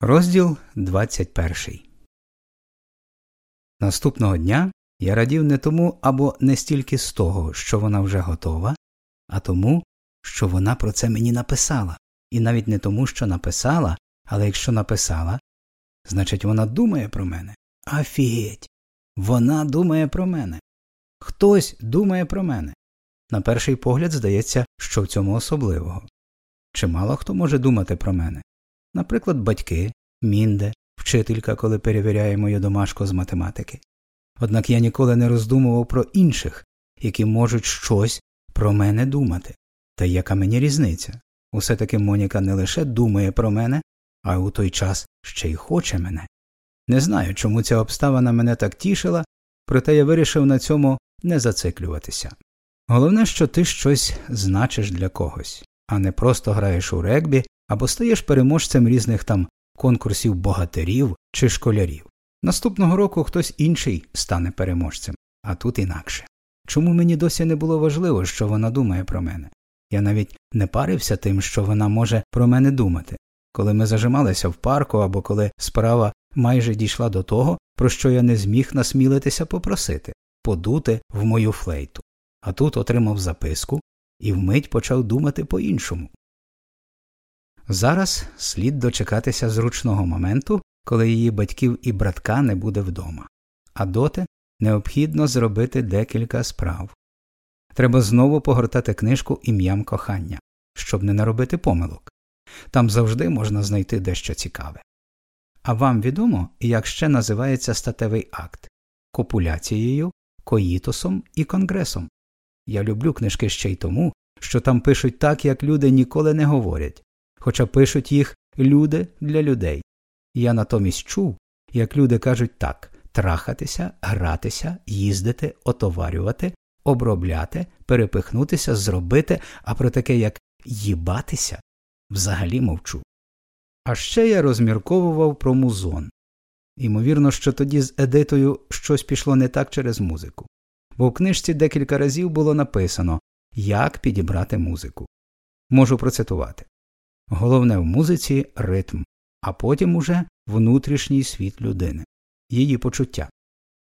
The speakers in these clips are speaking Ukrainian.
Розділ 21 Наступного дня я радів не тому або не стільки з того, що вона вже готова, а тому, що вона про це мені написала, і навіть не тому, що написала, але якщо написала, значить вона думає про мене. Афігеть! Вона думає про мене. Хтось думає про мене. На перший погляд здається, що в цьому особливого. Чимало хто може думати про мене наприклад, батьки, мінде, вчителька, коли перевіряє мою домашку з математики. Однак я ніколи не роздумував про інших, які можуть щось про мене думати. Та яка мені різниця? Усе таки Моніка не лише думає про мене, а у той час ще й хоче мене. Не знаю, чому ця обставина мене так тішила, проте я вирішив на цьому не зациклюватися. Головне, що ти щось значиш для когось, а не просто граєш у регбі або стаєш переможцем різних там конкурсів богатирів чи школярів. Наступного року хтось інший стане переможцем, а тут інакше. Чому мені досі не було важливо, що вона думає про мене? Я навіть не парився тим, що вона може про мене думати, коли ми зажималися в парку або коли справа майже дійшла до того, про що я не зміг насмілитися попросити подути в мою флейту, а тут отримав записку і вмить почав думати по іншому. Зараз слід дочекатися зручного моменту, коли її батьків і братка не буде вдома, а доти необхідно зробити декілька справ. Треба знову погортати книжку ім'ям кохання, щоб не наробити помилок. Там завжди можна знайти дещо цікаве. А вам відомо, як ще називається статевий акт копуляцією, коїтосом і конгресом. Я люблю книжки ще й тому, що там пишуть так, як люди ніколи не говорять, хоча пишуть їх люди для людей. Я натомість чув, як люди кажуть так трахатися, гратися, їздити, отоварювати, обробляти, перепихнутися, зробити, а про таке як їбатися взагалі мовчу. А ще я розмірковував про музон. Ймовірно, що тоді з Едитою щось пішло не так через музику, бо в книжці декілька разів було написано, як підібрати музику. Можу процитувати Головне в музиці ритм, а потім уже внутрішній світ людини, її почуття.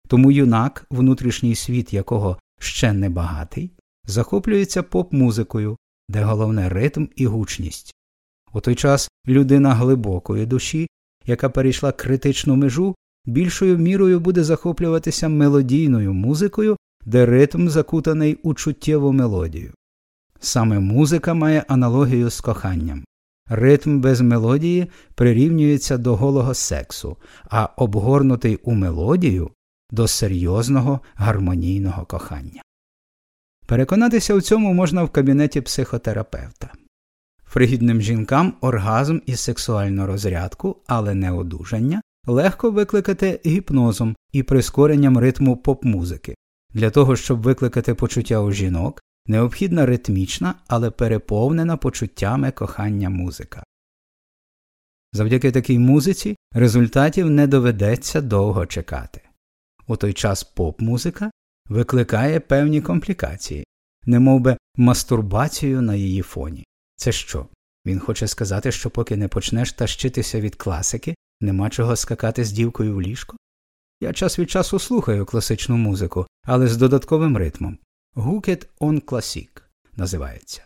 Тому юнак, внутрішній світ якого ще не багатий, захоплюється поп музикою, де головне ритм і гучність. У той час людина глибокої душі, яка перейшла критичну межу, більшою мірою буде захоплюватися мелодійною музикою, де ритм закутаний у чуттєву мелодію. Саме музика має аналогію з коханням. Ритм без мелодії прирівнюється до голого сексу, а обгорнутий у мелодію до серйозного гармонійного кохання. Переконатися у цьому можна в кабінеті психотерапевта. Фригідним жінкам оргазм і сексуальну розрядку, але не одужання, легко викликати гіпнозом і прискоренням ритму поп музики. Для того, щоб викликати почуття у жінок, необхідна ритмічна, але переповнена почуттями кохання музика. Завдяки такій музиці результатів не доведеться довго чекати. У той час поп музика викликає певні комплікації, немовби мастурбацію на її фоні. Це що? Він хоче сказати, що поки не почнеш тащитися від класики, нема чого скакати з дівкою в ліжко? Я час від часу слухаю класичну музику, але з додатковим ритмом, Гукет он класік називається.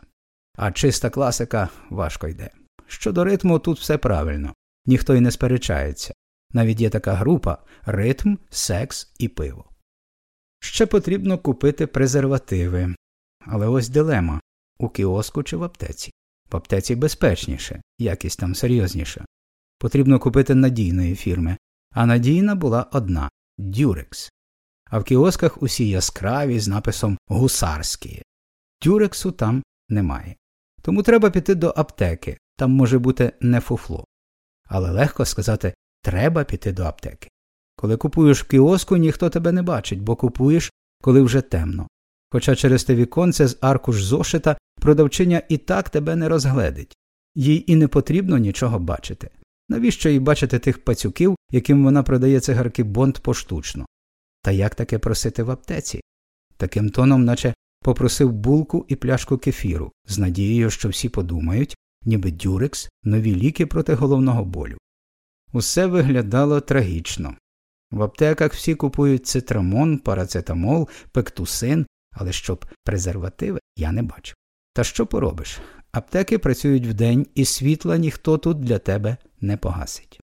А чиста класика важко йде. Щодо ритму тут все правильно, ніхто й не сперечається. Навіть є така група ритм, секс і пиво. Ще потрібно купити презервативи. Але ось дилема у кіоску чи в аптеці. В аптеці безпечніше, якість там серйозніша. Потрібно купити надійної фірми, а надійна була одна Дюрекс а в кіосках усі яскраві з написом гусарські. Тюрексу там немає. Тому треба піти до аптеки, там може бути не фуфло. Але легко сказати треба піти до аптеки. Коли купуєш в кіоску, ніхто тебе не бачить, бо купуєш, коли вже темно. Хоча через те віконце з аркуш зошита продавчиня і так тебе не розгледить, їй і не потрібно нічого бачити. Навіщо їй бачити тих пацюків, яким вона продає цигарки Бонд поштучно? Та як таке просити в аптеці? Таким тоном, наче попросив булку і пляшку кефіру, з надією, що всі подумають, ніби дюрекс нові ліки проти головного болю. Усе виглядало трагічно. В аптеках всі купують цитрамон, парацетамол, пектусин, але щоб презервативи я не бачив. Та що поробиш? Аптеки працюють вдень, і світла ніхто тут для тебе не погасить.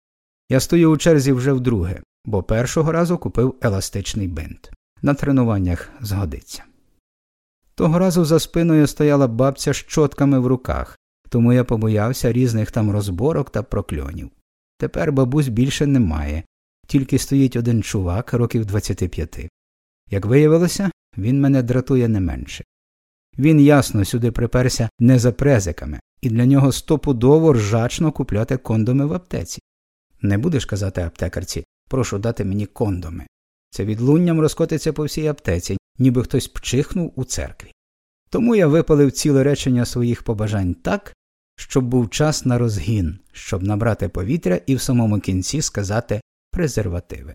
Я стою у черзі вже вдруге, бо першого разу купив еластичний бинт. На тренуваннях згодиться. Того разу за спиною стояла бабця з чотками в руках, тому я побоявся різних там розборок та прокльонів. Тепер бабусь більше немає, тільки стоїть один чувак років 25. Як виявилося, він мене дратує не менше. Він ясно сюди приперся не за презиками, і для нього стопудово ржачно купляти кондоми в аптеці. Не будеш казати аптекарці прошу дати мені кондоми. Це відлунням розкотиться по всій аптеці, ніби хтось пчихнув у церкві. Тому я випалив ціле речення своїх побажань так, щоб був час на розгін, щоб набрати повітря і в самому кінці сказати презервативи.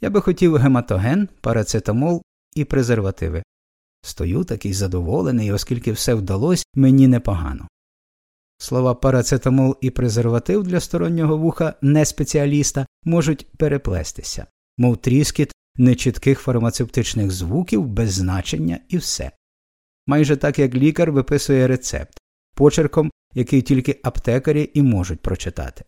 Я би хотів гематоген, парацетамол і презервативи. Стою такий задоволений, оскільки все вдалося мені непогано. Слова парацетамол і презерватив для стороннього вуха не спеціаліста можуть переплестися, мов тріскіт нечітких фармацевтичних звуків без значення і все. Майже так як лікар виписує рецепт, почерком, який тільки аптекарі і можуть прочитати.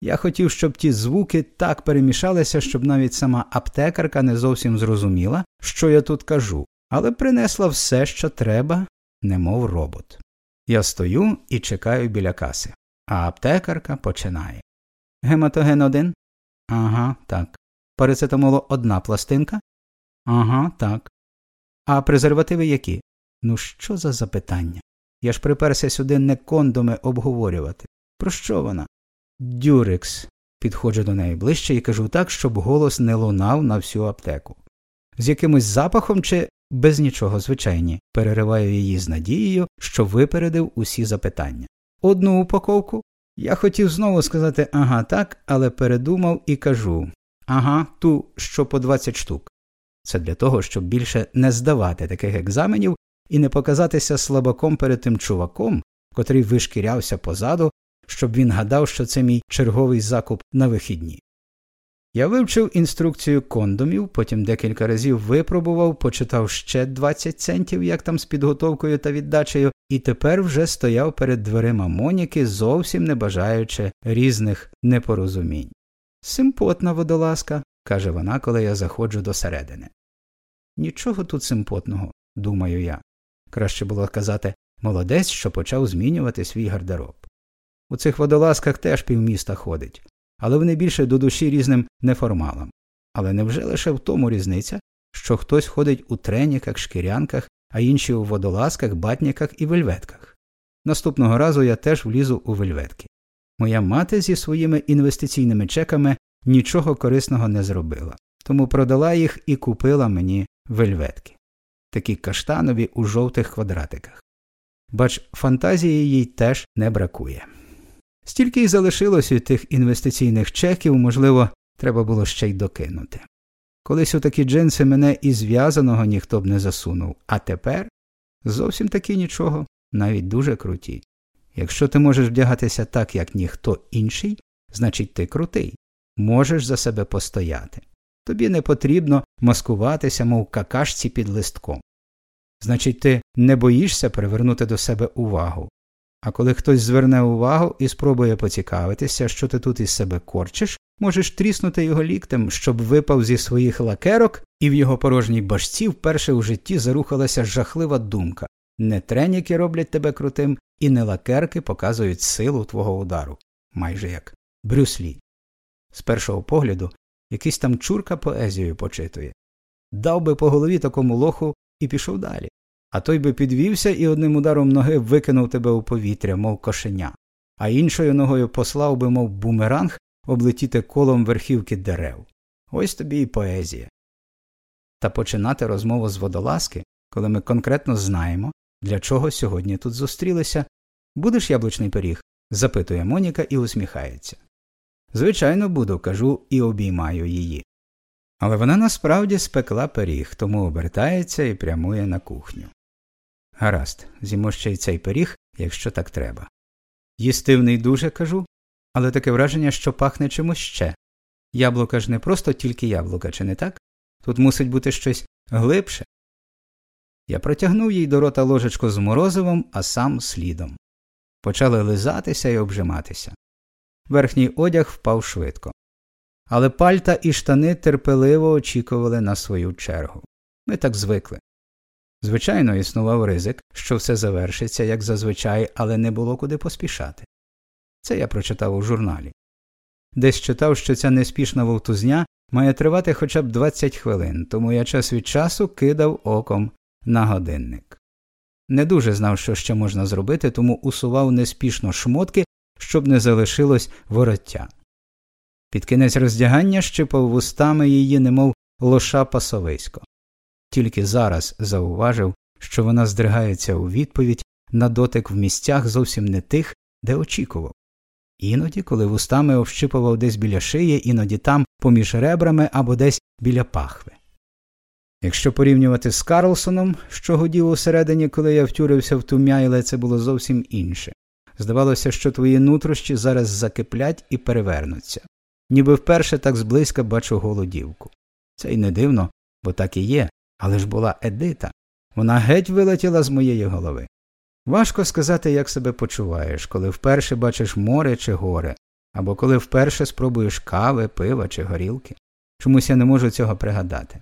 Я хотів, щоб ті звуки так перемішалися, щоб навіть сама аптекарка не зовсім зрозуміла, що я тут кажу, але принесла все, що треба, немов робот. Я стою і чекаю біля каси, а аптекарка починає. Гематоген один? Ага, так. Парацетамолу одна пластинка? Ага, так. А презервативи які? Ну, що за запитання? Я ж приперся сюди не кондоми обговорювати. Про що вона? Дюрекс. Підходжу до неї ближче і кажу так, щоб голос не лунав на всю аптеку. З якимось запахом чи без нічого звичайні, перериваю її з надією, що випередив усі запитання. Одну упаковку я хотів знову сказати ага, так, але передумав і кажу ага, ту, що по 20 штук. Це для того, щоб більше не здавати таких екзаменів і не показатися слабаком перед тим чуваком, котрий вишкірявся позаду, щоб він гадав, що це мій черговий закуп на вихідні. Я вивчив інструкцію кондомів, потім декілька разів випробував, почитав ще 20 центів, як там з підготовкою та віддачею, і тепер вже стояв перед дверима Моніки, зовсім не бажаючи різних непорозумінь. Симпотна водолазка, каже вона, коли я заходжу до середини. Нічого тут симпотного, думаю я. Краще було казати молодець, що почав змінювати свій гардероб. У цих водолазках теж півміста ходить але вони більше до душі різним неформалам. Але невже лише в тому різниця, що хтось ходить у треніках, шкірянках, а інші у водолазках, батніках і вельветках? Наступного разу я теж влізу у вельветки. Моя мати зі своїми інвестиційними чеками нічого корисного не зробила, тому продала їх і купила мені вельветки, такі каштанові у жовтих квадратиках. Бач, фантазії їй теж не бракує. Стільки й залишилось від тих інвестиційних чеків, можливо, треба було ще й докинути. Колись у такі джинси мене і зв'язаного ніхто б не засунув, а тепер зовсім таки нічого, навіть дуже круті. Якщо ти можеш вдягатися так, як ніхто інший, значить ти крутий, можеш за себе постояти. Тобі не потрібно маскуватися, мов какашці під листком. Значить, ти не боїшся привернути до себе увагу, а коли хтось зверне увагу і спробує поцікавитися, що ти тут із себе корчиш, можеш тріснути його ліктем, щоб випав зі своїх лакерок, і в його порожній башці вперше у житті зарухалася жахлива думка не треніки роблять тебе крутим, і не лакерки показують силу твого удару, майже як Брюслі. З першого погляду, якийсь там чурка поезію почитує. Дав би по голові такому лоху і пішов далі а той би підвівся і одним ударом ноги викинув тебе у повітря, мов кошеня, а іншою ногою послав би, мов бумеранг, облетіти колом верхівки дерев. Ось тобі і поезія. Та починати розмову з водолазки, коли ми конкретно знаємо, для чого сьогодні тут зустрілися. Будеш яблучний пиріг? запитує Моніка і усміхається. Звичайно, буду, кажу і обіймаю її. Але вона насправді спекла пиріг, тому обертається і прямує на кухню. Гаразд, з'їмо ще й цей пиріг, якщо так треба. Їстивний дуже кажу. але таке враження, що пахне чимось ще. Яблука ж не просто тільки яблука, чи не так? Тут мусить бути щось глибше. Я протягнув їй до рота ложечку з морозивом, а сам слідом. Почали лизатися і обжиматися. Верхній одяг впав швидко. Але пальта і штани терпеливо очікували на свою чергу. Ми так звикли. Звичайно, існував ризик, що все завершиться, як зазвичай, але не було куди поспішати. Це я прочитав у журналі. Десь читав, що ця неспішна вовтузня має тривати хоча б 20 хвилин, тому я час від часу кидав оком на годинник. Не дуже знав, що ще можна зробити, тому усував неспішно шмотки, щоб не залишилось вороття. Під кінець роздягання щипав вустами її, немов лоша пасовисько. Тільки зараз зауважив, що вона здригається у відповідь на дотик в місцях зовсім не тих, де очікував. Іноді, коли вустами общипував десь біля шиї, іноді там, поміж ребрами або десь біля пахви. Якщо порівнювати з Карлсоном, що годів усередині, коли я втюрився в тумяйле, це було зовсім інше. Здавалося, що твої нутрощі зараз закиплять і перевернуться, ніби вперше так зблизька бачу голу дівку. Це й не дивно, бо так і є, але ж була Едита. Вона геть вилетіла з моєї голови. Важко сказати, як себе почуваєш, коли вперше бачиш море чи горе, або коли вперше спробуєш кави, пива чи горілки. Чомусь я не можу цього пригадати.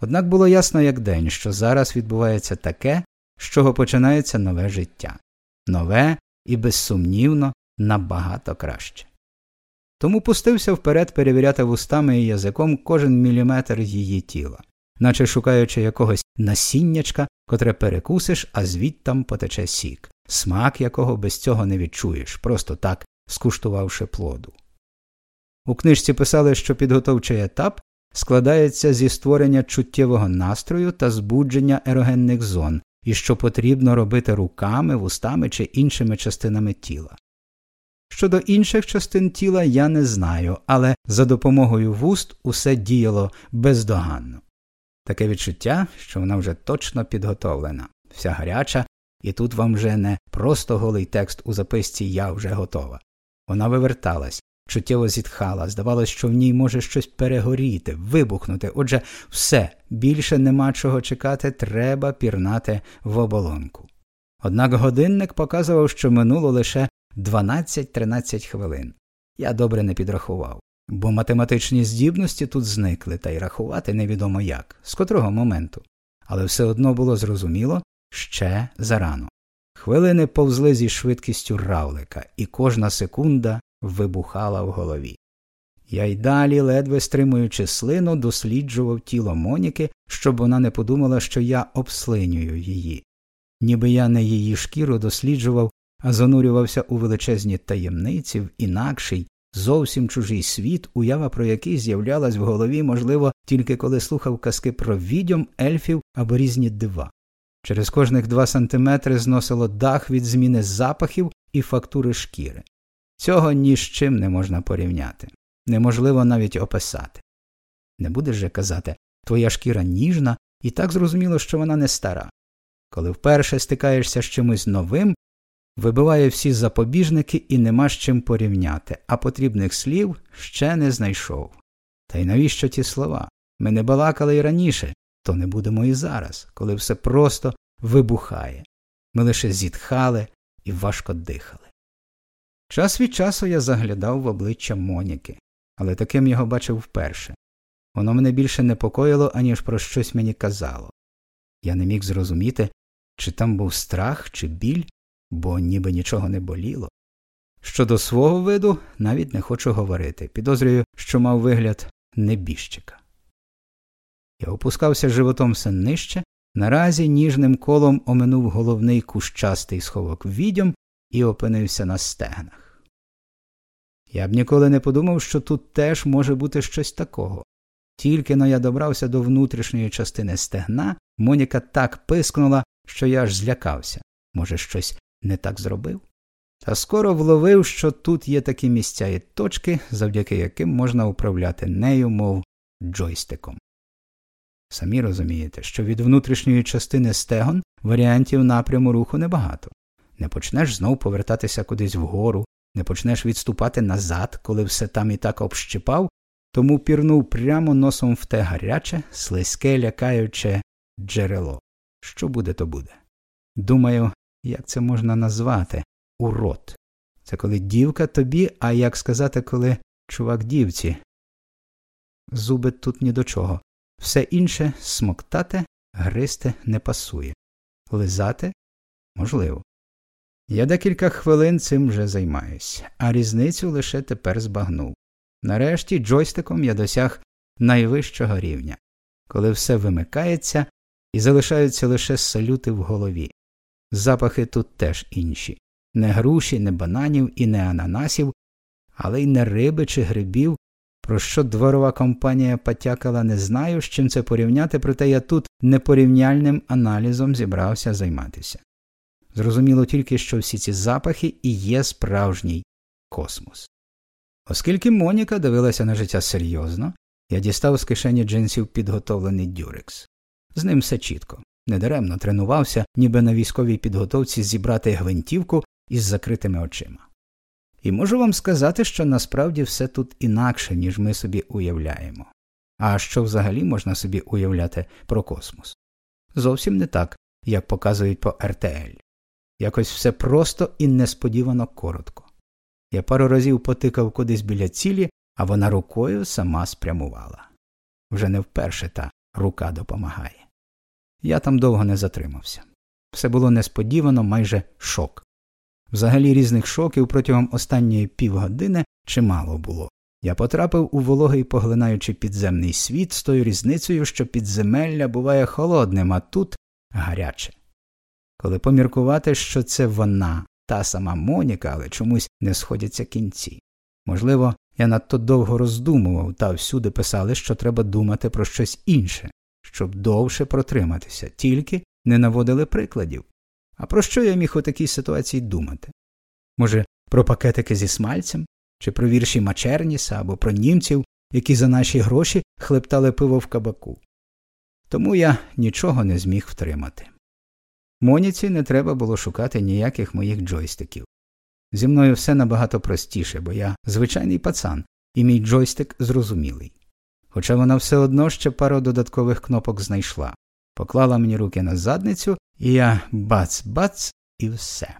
Однак було ясно як день, що зараз відбувається таке, з чого починається нове життя нове і, безсумнівно, набагато краще. Тому пустився вперед перевіряти вустами і язиком кожен міліметр її тіла, наче шукаючи якогось насіннячка, котре перекусиш, а звідтам потече сік, смак якого без цього не відчуєш, просто так скуштувавши плоду. У книжці писали, що підготовчий етап складається зі створення чуттєвого настрою та збудження ерогенних зон, і що потрібно робити руками, вустами чи іншими частинами тіла. Щодо інших частин тіла я не знаю, але за допомогою вуст усе діяло бездоганно. Таке відчуття, що вона вже точно підготовлена, вся гаряча, і тут вам вже не просто голий текст у записці Я вже готова. Вона виверталась, чуттєво зітхала, здавалось, що в ній може щось перегоріти, вибухнути. Отже, все, більше нема чого чекати, треба пірнати в оболонку. Однак годинник показував, що минуло лише 12-13 хвилин. Я добре не підрахував, бо математичні здібності тут зникли, та й рахувати невідомо як, з котрого моменту. Але все одно було зрозуміло ще зарано. Хвилини повзли зі швидкістю равлика, і кожна секунда вибухала в голові. Я й далі, ледве стримуючи слину, досліджував тіло Моніки, щоб вона не подумала, що я обслинюю її. Ніби я не її шкіру досліджував, а занурювався у величезні таємниці в інакший, зовсім чужий світ, уява про який з'являлась в голові, можливо, тільки коли слухав казки про відьом, ельфів або різні дива. Через кожних два сантиметри зносило дах від зміни запахів і фактури шкіри. Цього ні з чим не можна порівняти, неможливо навіть описати. Не будеш же казати твоя шкіра ніжна, і так зрозуміло, що вона не стара. Коли вперше стикаєшся з чимось новим, вибиває всі запобіжники і нема з чим порівняти, а потрібних слів ще не знайшов. Та й навіщо ті слова? Ми не балакали й раніше, то не будемо і зараз, коли все просто вибухає. Ми лише зітхали і важко дихали. Час від часу я заглядав в обличчя Моніки, але таким його бачив вперше. Воно мене більше непокоїло, аніж про щось мені казало. Я не міг зрозуміти, чи там був страх, чи біль, бо ніби нічого не боліло. Щодо свого виду навіть не хочу говорити, підозрюю, що мав вигляд небіжчика. Я опускався животом все нижче, наразі ніжним колом оминув головний кущастий сховок відьом і опинився на стегнах. Я б ніколи не подумав, що тут теж може бути щось такого. Тільки но я добрався до внутрішньої частини стегна, Моніка так пискнула, що я аж злякався. Може, щось не так зробив? Та скоро вловив, що тут є такі місця і точки, завдяки яким можна управляти нею, мов джойстиком. Самі розумієте, що від внутрішньої частини стегон варіантів напряму руху небагато. Не почнеш знов повертатися кудись вгору, не почнеш відступати назад, коли все там і так общипав, тому пірнув прямо носом в те гаряче, слизьке, лякаюче джерело. Що буде, то буде. Думаю, як це можна назвати урод. Це коли дівка тобі, а як сказати, коли чувак дівці. Зуби тут ні до чого. Все інше смоктати, гристи не пасує. Лизати можливо. Я декілька хвилин цим вже займаюсь, а різницю лише тепер збагнув. Нарешті джойстиком я досяг найвищого рівня, коли все вимикається і залишаються лише салюти в голові. Запахи тут теж інші не груші, не бананів і не ананасів, але й не риби чи грибів, про що дворова компанія потякала, не знаю, з чим це порівняти, проте я тут непорівняльним аналізом зібрався займатися. Зрозуміло тільки, що всі ці запахи і є справжній космос. Оскільки Моніка дивилася на життя серйозно, я дістав з кишені джинсів підготовлений дюрекс. З ним все чітко. Недаремно тренувався, ніби на військовій підготовці зібрати гвинтівку із закритими очима. І можу вам сказати, що насправді все тут інакше, ніж ми собі уявляємо. А що взагалі можна собі уявляти про космос? Зовсім не так, як показують по РТЛ. Якось все просто і несподівано коротко. Я пару разів потикав кудись біля цілі, а вона рукою сама спрямувала. Вже не вперше та рука допомагає. Я там довго не затримався. Все було несподівано, майже шок. Взагалі різних шоків протягом останньої півгодини чимало було. Я потрапив у вологий поглинаючи підземний світ з тою різницею, що підземелля буває холодним, а тут гаряче. Коли поміркувати, що це вона, та сама Моніка, але чомусь не сходяться кінці. Можливо, я надто довго роздумував, та всюди писали, що треба думати про щось інше, щоб довше протриматися, тільки не наводили прикладів. А про що я міг у такій ситуації думати? Може, про пакетики зі смальцем, чи про вірші Мачерніса або про німців, які за наші гроші хлептали пиво в кабаку. Тому я нічого не зміг втримати. Моніці не треба було шукати ніяких моїх джойстиків. Зі мною все набагато простіше, бо я звичайний пацан, і мій джойстик зрозумілий. Хоча вона все одно ще пару додаткових кнопок знайшла, поклала мені руки на задницю, і я бац-бац і все.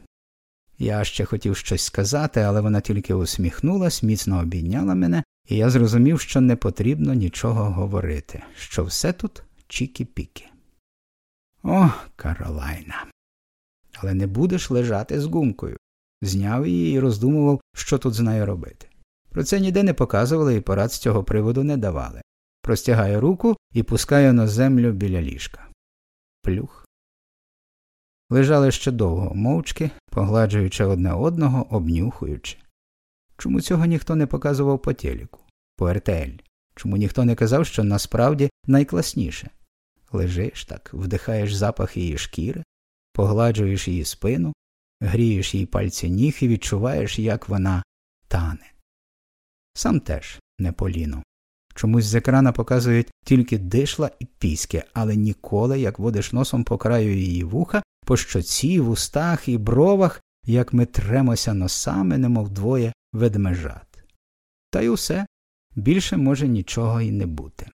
Я ще хотів щось сказати, але вона тільки усміхнулась, міцно обійняла мене, і я зрозумів, що не потрібно нічого говорити, що все тут чікі-піки. О, Каролайна. Але не будеш лежати з гумкою. Зняв її і роздумував, що тут з нею робити. Про це ніде не показували і порад з цього приводу не давали. Простягаю руку і пускаю на землю біля ліжка. Плюх. Лежали ще довго, мовчки, погладжуючи одне одного, обнюхуючи. Чому цього ніхто не показував по телеку, по РТЛ? Чому ніхто не казав, що насправді найкласніше? Лежиш так, вдихаєш запах її шкіри, погладжуєш її спину, грієш їй пальці ніг і відчуваєш, як вона тане. Сам теж не поліно. Чомусь з екрана показують тільки дишла і піськи, але ніколи, як водиш носом по краю її вуха, по щоці, вустах і бровах, як ми тремося носами, немов двоє ведмежат. Та й усе більше може нічого й не бути.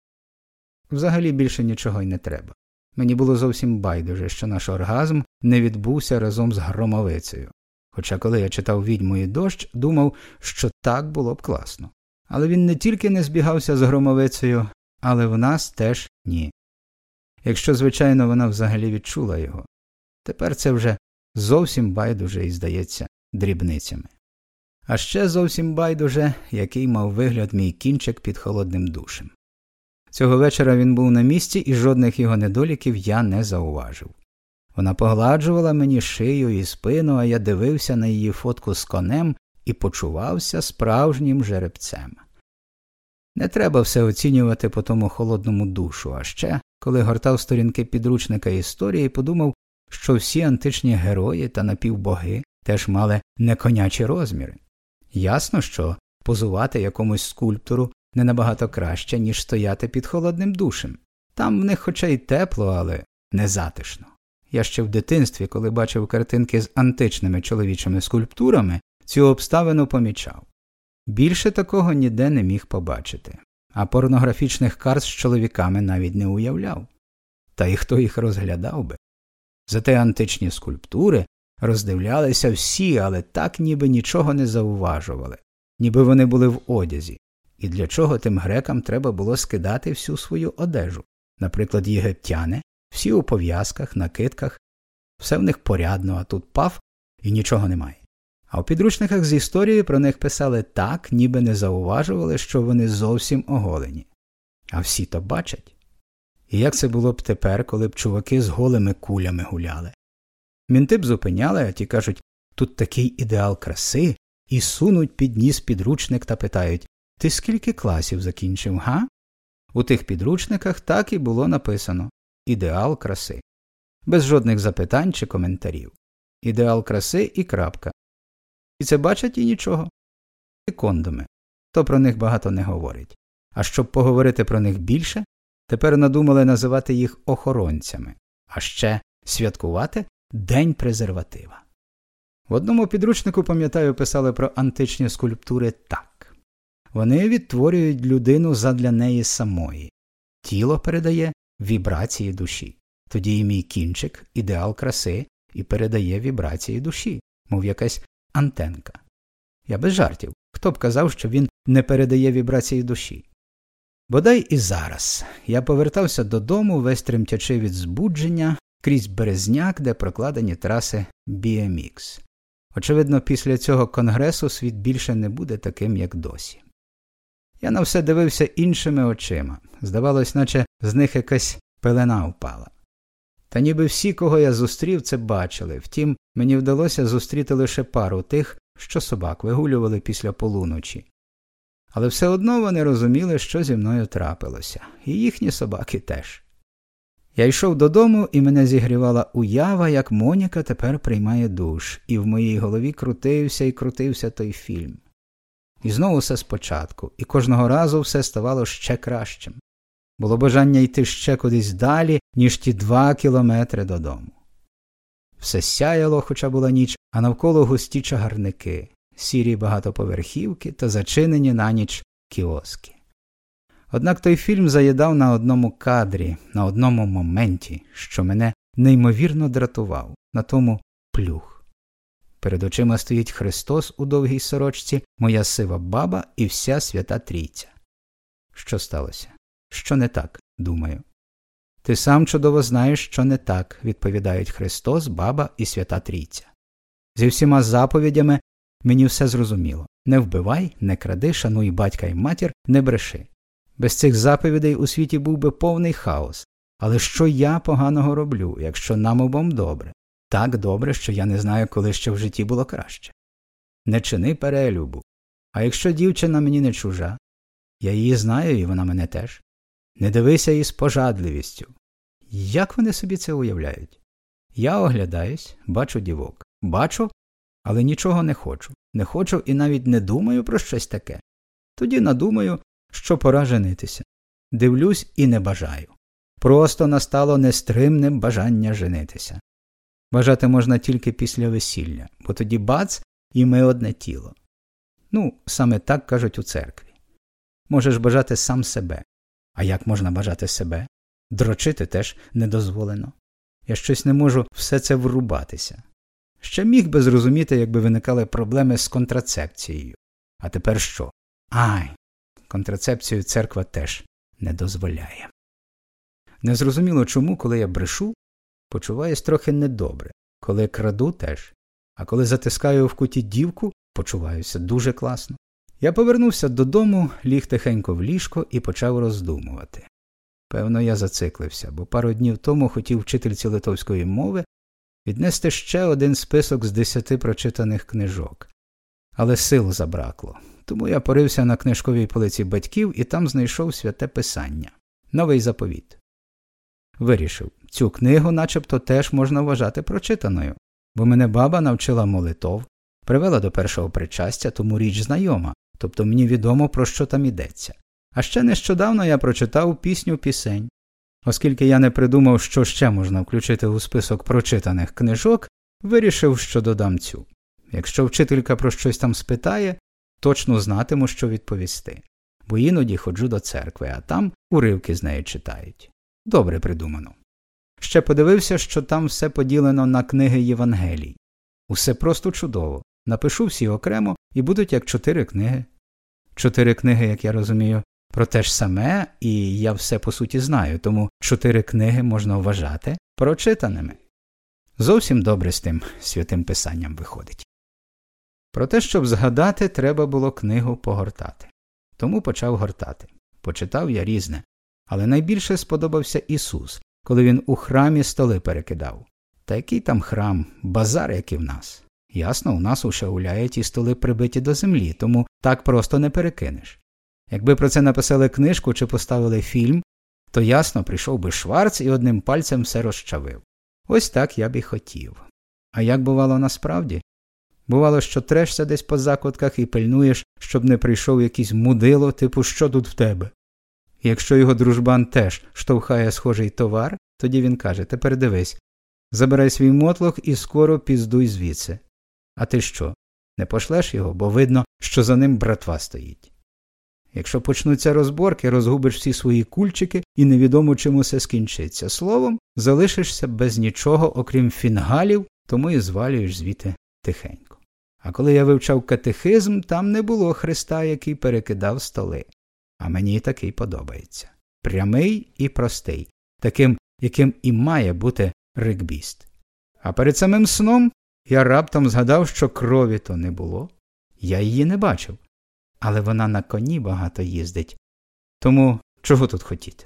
Взагалі більше нічого й не треба. Мені було зовсім байдуже, що наш оргазм не відбувся разом з громовицею. Хоча, коли я читав відьму і дощ, думав, що так було б класно. Але він не тільки не збігався з громовицею, але в нас теж ні. Якщо, звичайно, вона взагалі відчула його. Тепер це вже зовсім байдуже і здається дрібницями. А ще зовсім байдуже, який мав вигляд мій кінчик під холодним душем. Цього вечора він був на місці і жодних його недоліків я не зауважив. Вона погладжувала мені шию і спину, а я дивився на її фотку з конем і почувався справжнім жеребцем. Не треба все оцінювати по тому холодному душу, а ще, коли гортав сторінки підручника історії, подумав, що всі античні герої та напівбоги теж мали неконячі розміри. Ясно, що позувати якомусь скульптору не набагато краще, ніж стояти під холодним душем. Там в них хоча й тепло, але не затишно. Я ще в дитинстві, коли бачив картинки з античними чоловічими скульптурами, цю обставину помічав. Більше такого ніде не міг побачити, а порнографічних карт з чоловіками навіть не уявляв. Та й хто їх розглядав би. Зате античні скульптури роздивлялися всі, але так ніби нічого не зауважували, ніби вони були в одязі, і для чого тим грекам треба було скидати всю свою одежу. Наприклад, єгиптяни, всі у пов'язках, накидках, все в них порядно, а тут пав і нічого немає. А у підручниках з історії про них писали так, ніби не зауважували, що вони зовсім оголені. А всі то бачать. І як це було б тепер, коли б чуваки з голими кулями гуляли? Мінти б зупиняли, а ті кажуть тут такий ідеал краси, і сунуть під ніс підручник та питають Ти скільки класів закінчив, га? У тих підручниках так і було написано ідеал краси, без жодних запитань чи коментарів. Ідеал краси і крапка. І це бачать і нічого. І кондоми. То про них багато не говорить. А щоб поговорити про них більше, тепер надумали називати їх охоронцями, а ще святкувати День презерватива. В одному підручнику, пам'ятаю, писали про античні скульптури так вони відтворюють людину задля неї самої, тіло передає вібрації душі, тоді і мій кінчик ідеал краси і передає вібрації душі, мов якась антенка. Я без жартів. Хто б казав, що він не передає вібрації душі? Бодай і зараз я повертався додому, весь тремтячи від збудження крізь березняк, де прокладені траси BMX. Очевидно, після цього конгресу світ більше не буде таким, як досі. Я на все дивився іншими очима. Здавалось, наче з них якась пелена впала. Та ніби всі, кого я зустрів, це бачили, втім, мені вдалося зустріти лише пару тих, що собак вигулювали після полуночі. Але все одно вони розуміли, що зі мною трапилося, і їхні собаки теж. Я йшов додому, і мене зігрівала уява, як Моніка тепер приймає душ, і в моїй голові крутився і крутився той фільм. І знову все спочатку, і кожного разу все ставало ще кращим. Було бажання йти ще кудись далі, ніж ті два кілометри додому. Все сяяло, хоча була ніч, а навколо густі чагарники, сірі багатоповерхівки та зачинені на ніч кіоски. Однак той фільм заїдав на одному кадрі, на одному моменті, що мене неймовірно дратував, на тому плюх. Перед очима стоїть Христос у довгій сорочці, моя сива баба і вся свята трійця. Що сталося? Що не так, думаю. Ти сам чудово знаєш, що не так, відповідають Христос, баба і свята трійця. Зі всіма заповідями мені все зрозуміло не вбивай, не кради, шануй батька і матір, не бреши. Без цих заповідей у світі був би повний хаос. Але що я поганого роблю, якщо нам обом добре? Так добре, що я не знаю, коли ще в житті було краще. Не чини перелюбу. А якщо дівчина мені не чужа, я її знаю, і вона мене теж. Не дивися із пожадливістю. Як вони собі це уявляють? Я оглядаюсь, бачу дівок. Бачу, але нічого не хочу. Не хочу і навіть не думаю про щось таке. Тоді надумаю, що пора женитися. Дивлюсь і не бажаю. Просто настало нестримне бажання женитися. Бажати можна тільки після весілля, бо тоді бац і ми одне тіло. Ну, саме так кажуть у церкві. Можеш бажати сам себе. А як можна бажати себе? Дрочити теж не дозволено. Я щось не можу все це врубатися. Ще міг би зрозуміти, якби виникали проблеми з контрацепцією. А тепер що? Ай, контрацепцію церква теж не дозволяє. Незрозуміло чому, коли я брешу, почуваюсь трохи недобре, коли краду теж, а коли затискаю в куті дівку, почуваюся дуже класно. Я повернувся додому, ліг тихенько в ліжко і почав роздумувати. Певно, я зациклився, бо пару днів тому хотів вчительці литовської мови віднести ще один список з десяти прочитаних книжок, але сил забракло. Тому я порився на книжковій полиці батьків і там знайшов святе писання, новий заповіт. Вирішив, цю книгу начебто теж можна вважати прочитаною, бо мене баба навчила молитов, привела до першого причастя, тому річ знайома, тобто мені відомо, про що там йдеться. А ще нещодавно я прочитав пісню пісень. Оскільки я не придумав, що ще можна включити у список прочитаних книжок, вирішив, що додам цю. Якщо вчителька про щось там спитає, точно знатиму, що відповісти, бо іноді ходжу до церкви, а там уривки з нею читають. Добре придумано. Ще подивився, що там все поділено на книги Євангелій. Усе просто чудово. Напишу всі окремо і будуть як чотири книги. Чотири книги, як я розумію, про те ж саме, і я все по суті знаю, тому чотири книги можна вважати прочитаними. Зовсім добре з тим святим писанням виходить. Про те, щоб згадати, треба було книгу погортати. Тому почав гортати. Почитав я різне, але найбільше сподобався Ісус, коли він у храмі столи перекидав. Та який там храм, базар, як і в нас. Ясно, у нас у Шауляє ті столи прибиті до землі, тому так просто не перекинеш. Якби про це написали книжку чи поставили фільм, то ясно прийшов би Шварц і одним пальцем все розчавив. Ось так я б і хотів. А як бувало насправді? Бувало, що трешся десь по закутках і пильнуєш, щоб не прийшов якийсь мудило, типу що тут в тебе. Якщо його дружбан теж штовхає схожий товар, тоді він каже Тепер дивись, забирай свій мотлох і скоро піздуй звідси. А ти що? Не пошлеш його, бо видно, що за ним братва стоїть. Якщо почнуться розборки, розгубиш всі свої кульчики і невідомо чим усе скінчиться. Словом, залишишся без нічого, окрім фінгалів, тому і звалюєш звідти тихенько. А коли я вивчав катехизм, там не було Христа, який перекидав столи. А мені такий подобається. Прямий і простий, таким, яким і має бути регбіст. А перед самим сном я раптом згадав, що крові то не було. Я її не бачив. Але вона на коні багато їздить. Тому чого тут хотіти?